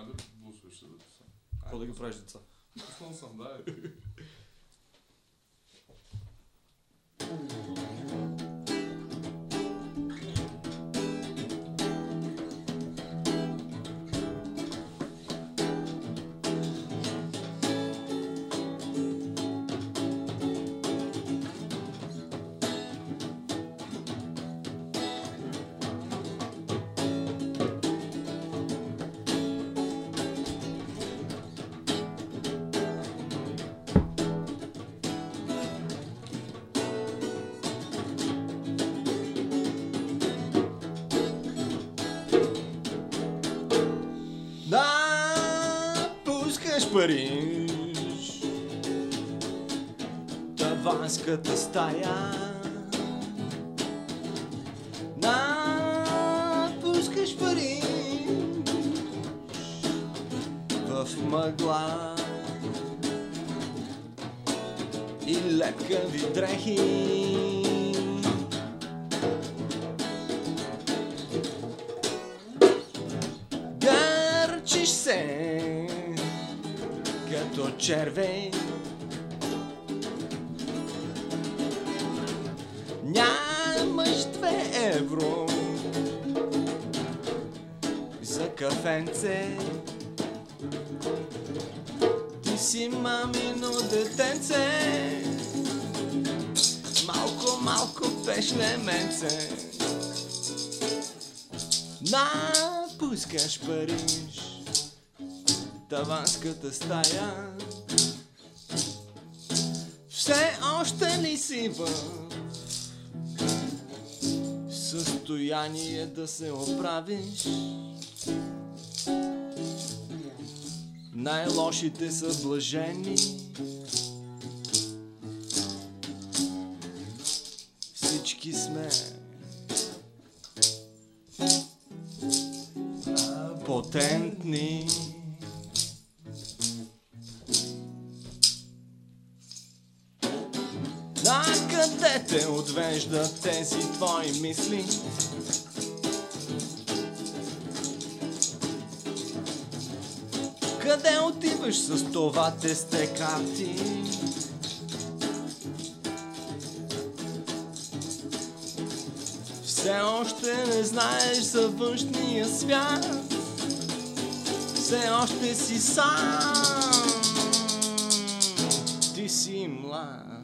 Айде, блусваш се да ти са. Какво да ги правиш деца? Пускаш париж Таванската стая. Да, пускаш париж В мъгла. И лепкави дрехи. Се като червей. Нямаш две евро. За кафенце. Ти си мамино детенце. Малко, малко пешлеменце Напускаш Париж Таванската стая Все още ли си в състояние да се оправиш? Най-лошите са блажени Всички сме потентни. На къде те отвеждат тези твои мисли? Къде отиваш с това тесте карти? Все още не знаеш за външния свят Все още си сам Ти си млад